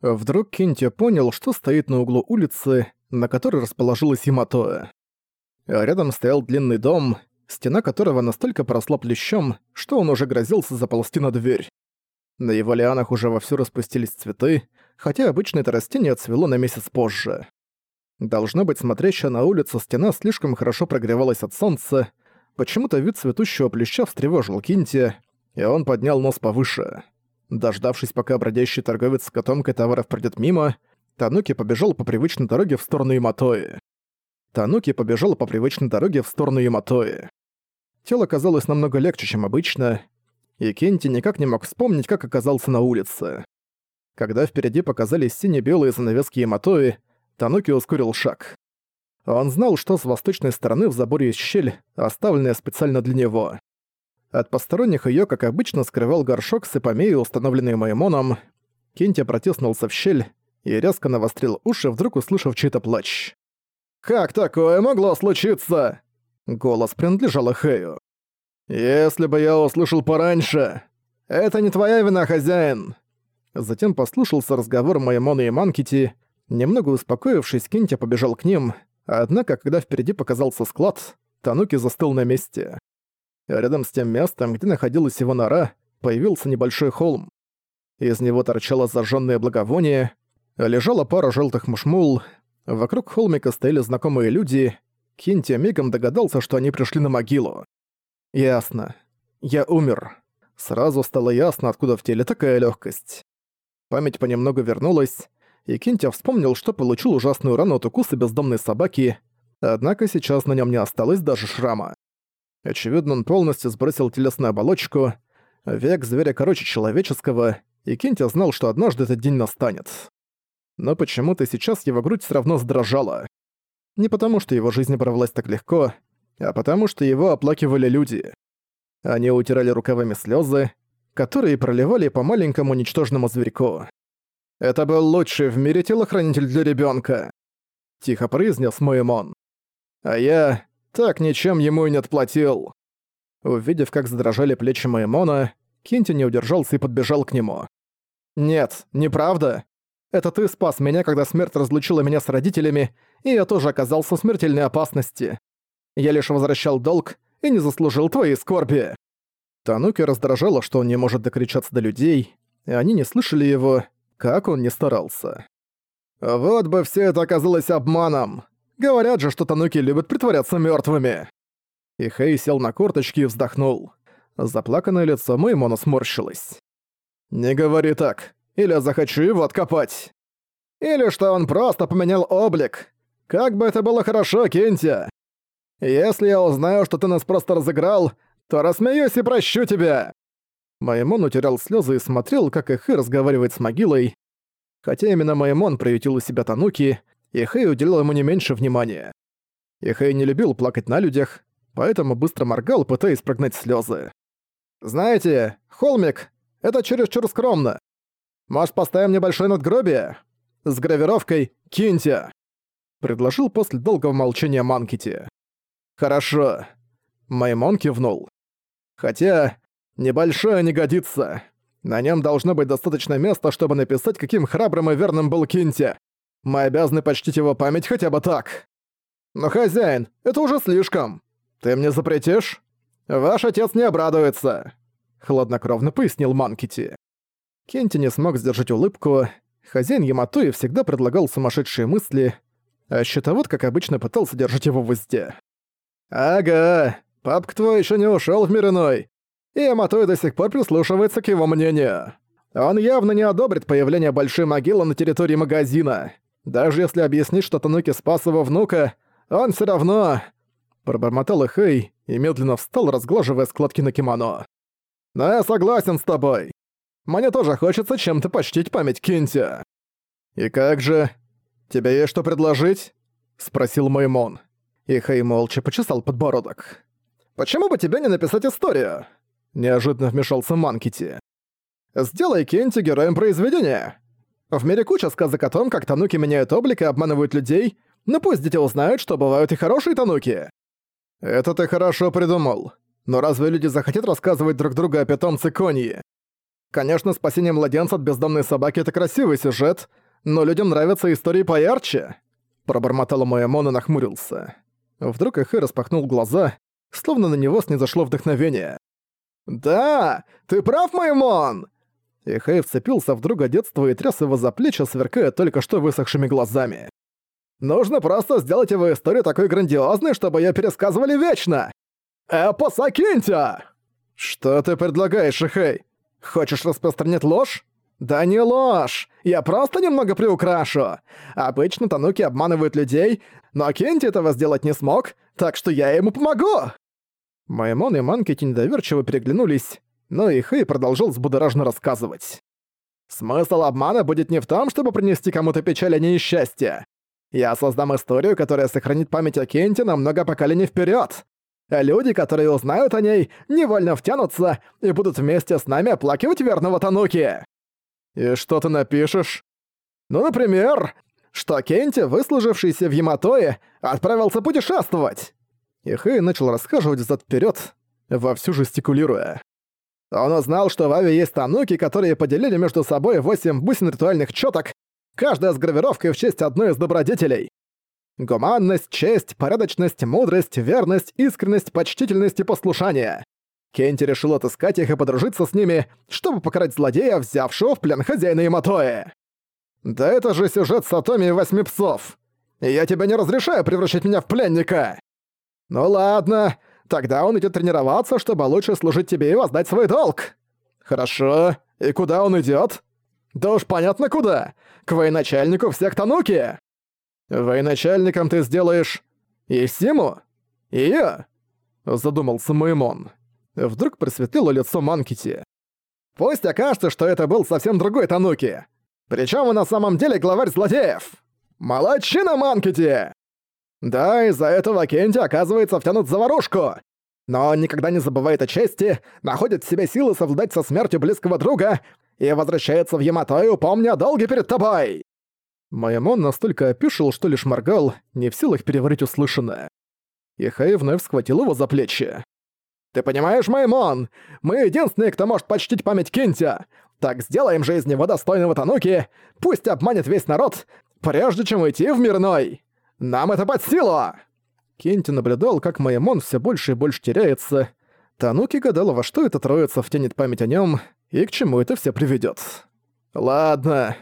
Вдруг Кенти понял, что стоит на углу улицы, на которой расположилась Яматоэ. Рядом стоял длинный дом, стена которого настолько поросла плещом, что он уже грозился заползти на дверь. На его лианах уже вовсю распустились цветы, хотя обычно это растение цвело на месяц позже. Должно быть, смотрящая на улицу стена слишком хорошо прогревалась от солнца, почему-то вид цветущего плюща встревожил Кинти, и он поднял нос повыше. Дождавшись, пока бродящий торговец с котомкой товаров пройдет мимо, Тануки побежал по привычной дороге в сторону Яматои. Тануки побежал по привычной дороге в сторону Яматои. Тело казалось намного легче, чем обычно, и Кенти никак не мог вспомнить, как оказался на улице. Когда впереди показались сине-белые занавески Яматои, Тануки ускорил шаг. Он знал, что с восточной стороны в заборе есть щель, оставленная специально для него. От посторонних её, как обычно, скрывал горшок с эпомеей, установленный Маймоном. Кенти протиснулся в щель и резко навострил уши, вдруг услышав чей-то плач. «Как такое могло случиться?» Голос принадлежал Хэю. «Если бы я услышал пораньше! Это не твоя вина, хозяин!» Затем послушался разговор Маймона и Манкити. Немного успокоившись, Кенти побежал к ним, однако, когда впереди показался склад, Тануки застыл на месте. Рядом с тем местом, где находилась его нора, появился небольшой холм. Из него торчало зажжённое благовоние, лежала пара желтых мушмул, вокруг холмика стояли знакомые люди, Кинти мигом догадался, что они пришли на могилу. Ясно. Я умер. Сразу стало ясно, откуда в теле такая легкость. Память понемногу вернулась, и Кинти вспомнил, что получил ужасную рану от укуса бездомной собаки, однако сейчас на нем не осталось даже шрама. Очевидно, он полностью сбросил телесную оболочку. Век зверя короче человеческого, и Кенти знал, что однажды этот день настанет. Но почему-то сейчас его грудь все равно сдрожала. Не потому, что его жизнь порвалась так легко, а потому, что его оплакивали люди. Они утирали рукавами слезы, которые проливали по маленькому ничтожному зверьку. «Это был лучший в мире телохранитель для ребенка, тихо произнес Моэмон. «А я так ничем ему и не отплатил». Увидев, как задрожали плечи Маймона, Кинти не удержался и подбежал к нему. «Нет, неправда. Это ты спас меня, когда смерть разлучила меня с родителями, и я тоже оказался в смертельной опасности. Я лишь возвращал долг и не заслужил твоей скорби». Тануки раздражало, что он не может докричаться до людей, и они не слышали его, как он не старался. «Вот бы все это оказалось обманом!» Говорят же, что тануки любят притворяться мертвыми. И Хэй сел на корточки и вздохнул. Заплаканное лицо Мэймона сморщилось. «Не говори так, или я захочу его откопать. Или что он просто поменял облик. Как бы это было хорошо, Кентя. Если я узнаю, что ты нас просто разыграл, то рассмеюсь и прощу тебя». Маймон утерял слезы и смотрел, как Эхэ разговаривает с могилой. Хотя именно Маймон приютил у себя Тануки, и Хэй уделил ему не меньше внимания. И Хэй не любил плакать на людях, поэтому быстро моргал, пытаясь прогнать слезы. «Знаете, холмик, это чересчур скромно. Может, поставим небольшое надгробие? С гравировкой «Кинтия», — предложил после долгого молчания Манкити. «Хорошо». Маймон кивнул. «Хотя, небольшое не годится. На нем должно быть достаточно места, чтобы написать, каким храбрым и верным был Кинти. Мы обязаны почтить его память хотя бы так. Но, хозяин, это уже слишком. Ты мне запретишь? Ваш отец не обрадуется. Хладнокровно пояснил Манкити. Кенти не смог сдержать улыбку. Хозяин Яматуи всегда предлагал сумасшедшие мысли, а щитовод, как обычно, пытался держать его в узде. «Ага, папка твой еще не ушел в мир иной, и Яматуи до сих пор прислушивается к его мнению. Он явно не одобрит появление большой могилы на территории магазина. Даже если объяснить, что Тануки спас его внука, он все равно...» Пробормотал Хэй и медленно встал, разглаживая складки на кимоно. «Но я согласен с тобой. Мне тоже хочется чем-то почтить память Кинти». «И как же? Тебе есть что предложить?» — спросил Маймон. И Хэй молча почесал подбородок. «Почему бы тебе не написать историю?» Неожиданно вмешался Манкити. «Сделай Кенти героем произведения. В мире куча сказок о том, как тануки меняют облик и обманывают людей, но пусть дети узнают, что бывают и хорошие тануки. Это ты хорошо придумал. Но разве люди захотят рассказывать друг другу о питомце Коньи? Конечно, спасение младенца от бездомной собаки — это красивый сюжет, но людям нравятся истории поярче. Пробормотал Моэмон и нахмурился. Вдруг Эхэ распахнул глаза, словно на него снизошло вдохновение. «Да, ты прав, Моэмон!» Эхэй вцепился в друга детства и тряс его за плечи, сверкая только что высохшими глазами. «Нужно просто сделать его историю такой грандиозной, чтобы её пересказывали вечно! Эпос Акинтия!» «Что ты предлагаешь, Эхэй? Хочешь распространять ложь?» «Да не ложь! Я просто немного приукрашу! Обычно Тануки обманывают людей, но Кенти этого сделать не смог, так что я ему помогу!» Маймон и Манкити недоверчиво переглянулись, но и Хэй продолжил взбудоражно рассказывать. «Смысл обмана будет не в том, чтобы принести кому-то печаль, а не несчастье. Я создам историю, которая сохранит память о Кенте на много поколений вперед. Люди, которые узнают о ней, невольно втянутся и будут вместе с нами оплакивать верного Тануки. «И что ты напишешь?» «Ну, например, что Кенти, выслужившийся в Яматое, отправился путешествовать!» И Хэй начал расхаживать взад вперед, вовсю жестикулируя. Он узнал, что в Аве есть тануки, которые поделили между собой восемь бусин ритуальных чёток, каждая с гравировкой в честь одной из добродетелей. Гуманность, честь, порядочность, мудрость, верность, искренность, почтительность и послушание. Кенти решил отыскать их и подружиться с ними, чтобы покарать злодея, взявшего в плен хозяина Яматоэ. «Да это же сюжет Сатоми и Восьми Псов! Я тебе не разрешаю превращать меня в пленника!» «Ну ладно, тогда он идет тренироваться, чтобы лучше служить тебе и воздать свой долг!» «Хорошо, и куда он идет? «Да уж понятно куда! К военачальнику всех Тануки!» «Военачальником ты сделаешь... Исиму? Её?» Задумался Маймон. Вдруг просветлело лицо Манкити. «Пусть окажется, что это был совсем другой Тануки. Причем он на самом деле главарь злодеев. Молодчина, Манкити!» Да, из-за этого Кенти оказывается втянут в заварушку. Но он никогда не забывает о чести, находит в себе силы совладать со смертью близкого друга и возвращается в Яматою, помня о долге перед тобой. Майамон настолько опишил, что лишь моргал, не в силах переварить услышанное. И Хэй вновь схватил его за плечи. Ты понимаешь, Маймон? Мы единственные, кто может почтить память Кентя. Так сделаем же из него достойного Тануки. Пусть обманет весь народ, прежде чем уйти в мирной. Нам это под силу!» Кенти наблюдал, как Маймон все больше и больше теряется. Тануки гадала, во что эта троица втянет память о нем и к чему это все приведет. «Ладно».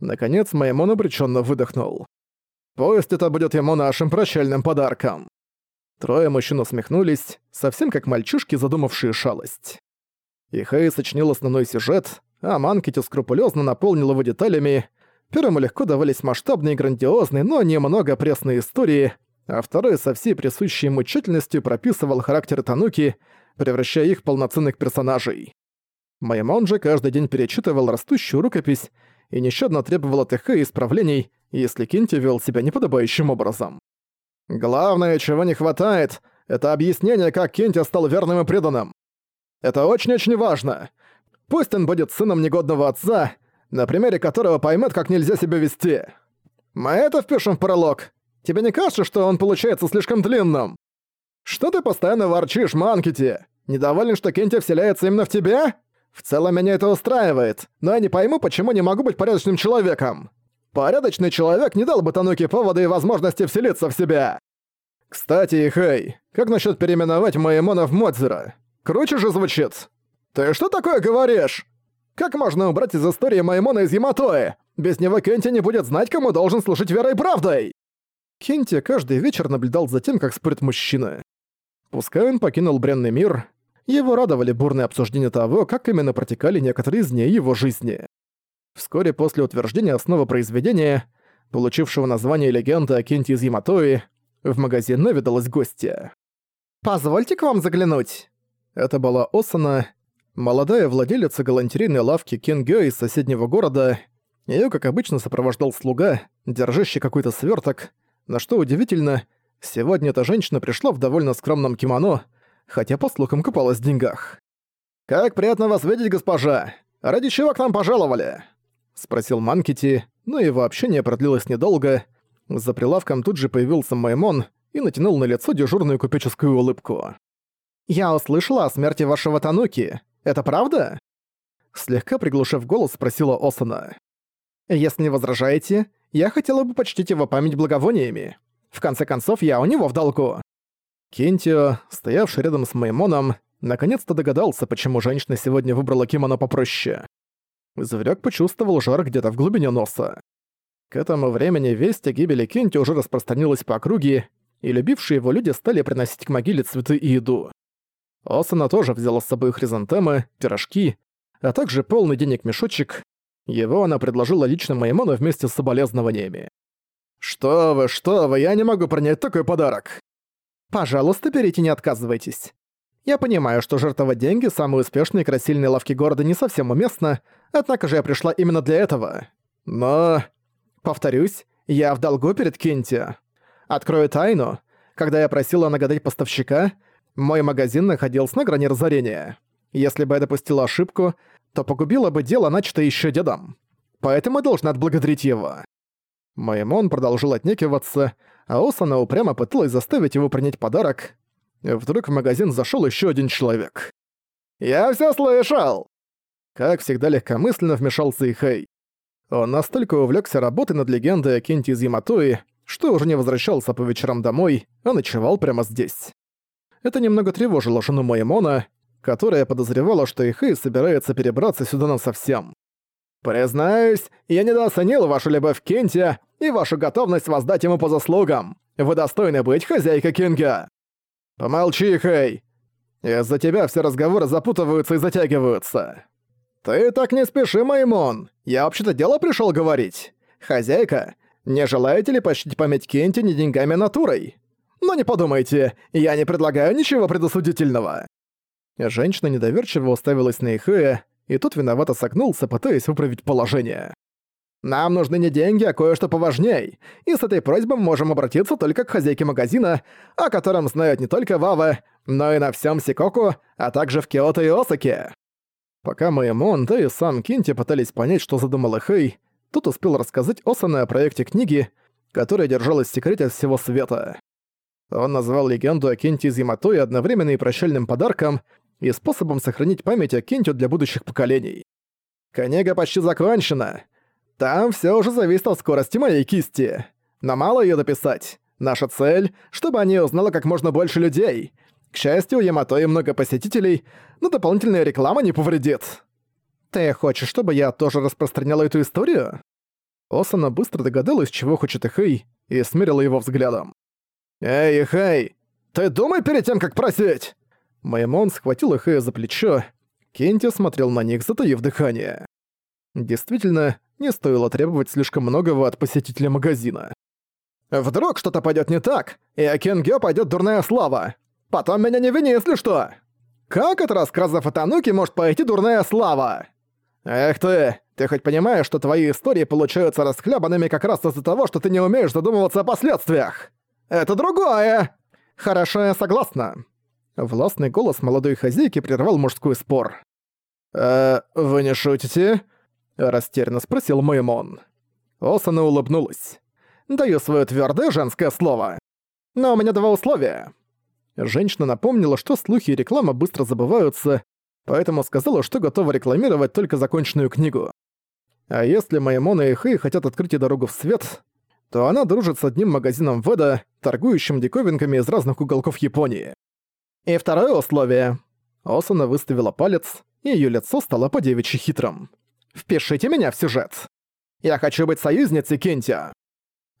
Наконец Маймон обреченно выдохнул. «Пусть это будет ему нашим прощальным подарком». Трое мужчин усмехнулись, совсем как мальчишки, задумавшие шалость. И Хэй сочинил основной сюжет, а Манкити скрупулезно наполнил его деталями. Первому легко давались масштабные и грандиозные, но немного пресные истории, а второй со всей присущей ему тщательностью прописывал характеры Тануки, превращая их в полноценных персонажей. Маймон же каждый день перечитывал растущую рукопись и нещадно требовал от Эхэ исправлений, если Кинти вел себя неподобающим образом. Главное, чего не хватает, это объяснение, как Кенти стал верным и преданным. Это очень-очень важно. Пусть он будет сыном негодного отца, на примере которого поймет, как нельзя себя вести. Мы это впишем в пролог. Тебе не кажется, что он получается слишком длинным? Что ты постоянно ворчишь, Манкити? Недоволен, что Кенти вселяется именно в тебя? В целом меня это устраивает, но я не пойму, почему не могу быть порядочным человеком. Порядочный человек не дал бы Тануки повода и возможности вселиться в себя. Кстати, Ихэй, как насчет переименовать Маэмона в Модзера? Круче же звучит. Ты что такое говоришь? Как можно убрать из истории Маэмона из Яматоэ? Без него Кенти не будет знать, кому должен служить верой и правдой. Кенти каждый вечер наблюдал за тем, как спорят мужчины. Пускай он покинул бренный мир, его радовали бурные обсуждения того, как именно протекали некоторые из дней его жизни. Вскоре после утверждения основы произведения, получившего название легенды о Кенте из Яматои, в магазин наведалась гостья. «Позвольте к вам заглянуть!» Это была Осана, молодая владелица галантерейной лавки Кенгё из соседнего города. Её, как обычно, сопровождал слуга, держащий какой-то свёрток, на что удивительно, сегодня эта женщина пришла в довольно скромном кимоно, хотя по слухам купалась в деньгах. «Как приятно вас видеть, госпожа! Ради чего к нам пожаловали?» — спросил Манкити, но его общение продлилось недолго. За прилавком тут же появился Маймон и натянул на лицо дежурную купеческую улыбку. «Я услышала о смерти вашего Тануки. Это правда?» слегка приглушив голос, спросила Осана. «Если не возражаете, я хотела бы почтить его память благовониями. В конце концов, я у него в долгу». Кентио, стоявший рядом с Маймоном, наконец-то догадался, почему женщина сегодня выбрала кимоно попроще. Зверёк почувствовал жар где-то в глубине носа. К этому времени весть о гибели Кенти уже распространилась по округе, и любившие его люди стали приносить к могиле цветы и еду. Осана тоже взяла с собой хризантемы, пирожки, а также полный денег мешочек. Его она предложила лично Маймону вместе с соболезнованиями. «Что вы, что вы, я не могу принять такой подарок!» «Пожалуйста, берите, не отказывайтесь. Я понимаю, что жертвовать деньги самые успешные красильные лавки города не совсем уместно, однако же я пришла именно для этого. Но... Повторюсь, я в долгу перед Кенти. Открою тайну. Когда я просила нагадать поставщика, мой магазин находился на грани разорения. Если бы я допустила ошибку, то погубила бы дело, начатое еще дедом. Поэтому я должна отблагодарить его». Маймон продолжил отнекиваться, а Осана упрямо пыталась заставить его принять подарок. Вдруг в магазин зашел еще один человек. «Я все слышал!» Как всегда легкомысленно вмешался Ихэй. Он настолько увлекся работой над легендой о Кенте из Яматои, что уже не возвращался по вечерам домой, а ночевал прямо здесь. Это немного тревожило жену Моемона, которая подозревала, что Ихэй собирается перебраться сюда насовсем. «Признаюсь, я недооценил вашу любовь к Кенте и вашу готовность воздать ему по заслугам. Вы достойны быть хозяйкой Кинга!» «Помолчи, Хэй! Из-за тебя все разговоры запутываются и затягиваются. Ты так не спеши, Маймон. Я вообще-то дело пришел говорить. Хозяйка, не желаете ли почтить память Кенти не деньгами, а натурой? Но не подумайте, я не предлагаю ничего предосудительного». Женщина недоверчиво уставилась на Ихэя, и тут виновато согнулся, пытаясь выправить положение. «Нам нужны не деньги, а кое-что поважней, и с этой просьбой мы можем обратиться только к хозяйке магазина, о котором знают не только Вава, но и на всем Сикоку, а также в Киото и Осаке». Пока Майамон, да и сам Кинти пытались понять, что задумал Эхэй, тот успел рассказать Осане о проекте книги, которая держалась в секрете от всего света. Он назвал легенду о Кенте из Яматои одновременно и прощальным подарком, и способом сохранить память о Кенте для будущих поколений. Книга почти закончена. Там все уже зависит от скорости моей кисти. Но мало ее дописать. Наша цель, чтобы о ней узнало как можно больше людей. К счастью, у Яматои много посетителей, но дополнительная реклама не повредит. «Ты хочешь, чтобы я тоже распространяла эту историю?» Осана быстро догадалась, чего хочет Ихэй, и смерила его взглядом. «Эй, Ихэй, ты думай перед тем, как просить!» Маймон схватил Ихэя за плечо. Кенти смотрел на них, затаив дыхание. Действительно, не стоило требовать слишком многого от посетителя магазина. «Вдруг что-то пойдет не так, и о Кенгё пойдет дурная слава. Потом меня не вини, если что. Как от рассказов о Тануке может пойти дурная слава?» «Эх ты, ты хоть понимаешь, что твои истории получаются расхлябанными как раз из-за того, что ты не умеешь задумываться о последствиях? Это другое!» «Хорошо, я согласна». Властный голос молодой хозяйки прервал мужской спор. «Э, вы не шутите?» Растерянно спросил Маймон. Осана улыбнулась. «Даю свое твердое женское слово. Но у меня два условия». Женщина напомнила, что слухи и реклама быстро забываются, поэтому сказала, что готова рекламировать только законченную книгу. А если Маймона и Хэй хотят открыть ей дорогу в свет, то она дружит с одним магазином Веда, торгующим диковинками из разных уголков Японии. И второе условие. Осана выставила палец, и её лицо стало по-девичьи хитрым. «Впишите меня в сюжет. Я хочу быть союзницей Кенти».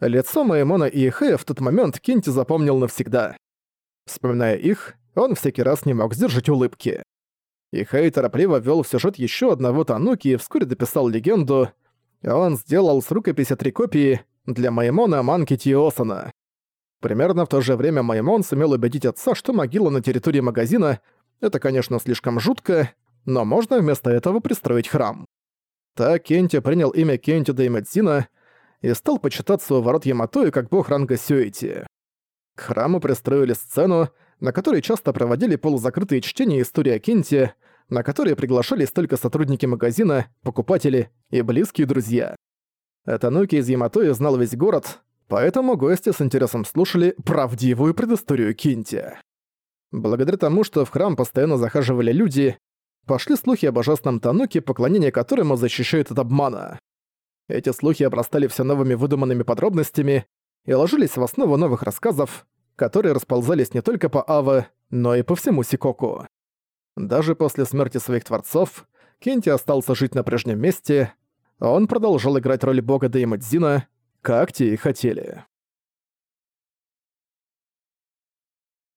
Лицо Маймона и Хэя в тот момент Кенти запомнил навсегда. Вспоминая их, он всякий раз не мог сдержать улыбки. И Хэй торопливо ввёл в сюжет ещё одного Тануки и вскоре дописал легенду. Он сделал с рукописи три копии для Маймона, Манки Тиосана. Примерно в то же время Маймон сумел убедить отца, что могила на территории магазина — это, конечно, слишком жутко, но можно вместо этого пристроить храм. Так Кенти принял имя Кенти Даймэдзина и стал почитаться у ворот Яматои как бог ранга Сюэти. К храму пристроили сцену, на которой часто проводили полузакрытые чтения истории о Кенте, на которые приглашались только сотрудники магазина, покупатели и близкие друзья. Этануки из Яматои знал весь город, поэтому гости с интересом слушали правдивую предысторию Кинти. Благодаря тому, что в храм постоянно захаживали люди, пошли слухи о божественном Тануке, поклонение которому защищает от обмана. Эти слухи обрастали все новыми выдуманными подробностями и ложились в основу новых рассказов, которые расползались не только по Аве, но и по всему Сикоку. Даже после смерти своих творцов Кенти остался жить на прежнем месте, он продолжал играть роль бога Деймадзина, как те и хотели.